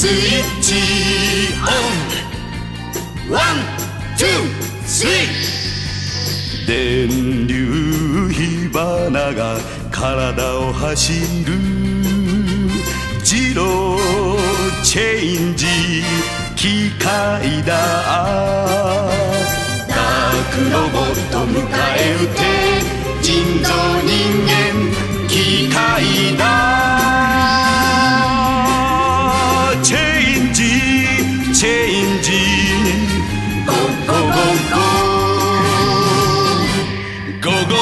Switch on one, two, three。電流火花が体を走る。ジローチェンジ。キカイダー。ダークロボット迎え撃て。人造Go go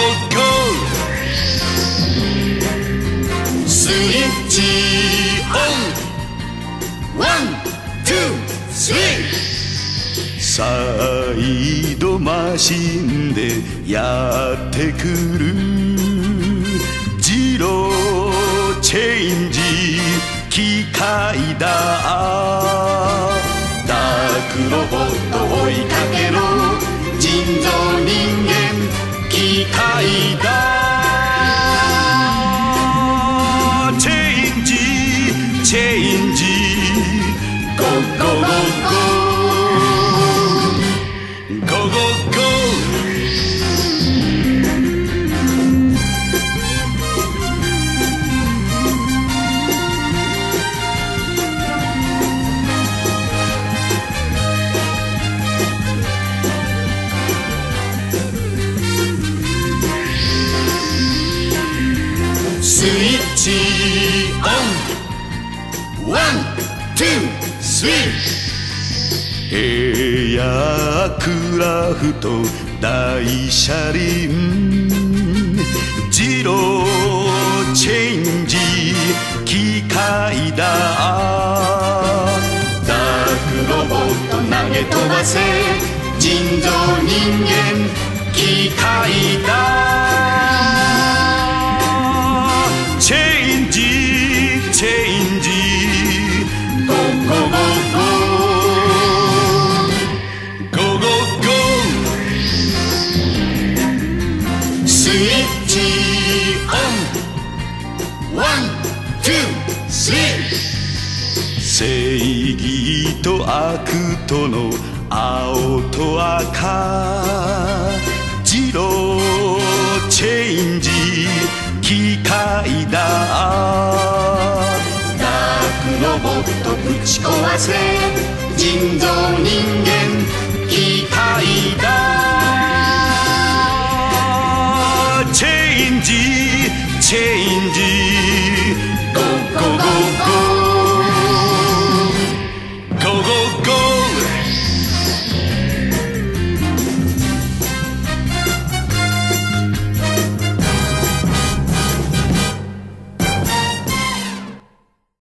switch on one, two, three サイドマシンでやってくるジローチェンジキカイダーダークロボット追いかけ間機械だ。チェンジチェンジ。ゴーゴゴーゴー。Switch on one, two, three エアクラフト大車輪ジローチェンジキカイダーダークロボット投げ飛ばせ人造人間機械だッチオンワン、ツー、スリー正義と悪との青と赤自動チェンジ機械だダークロボットぶち壊せ人造人間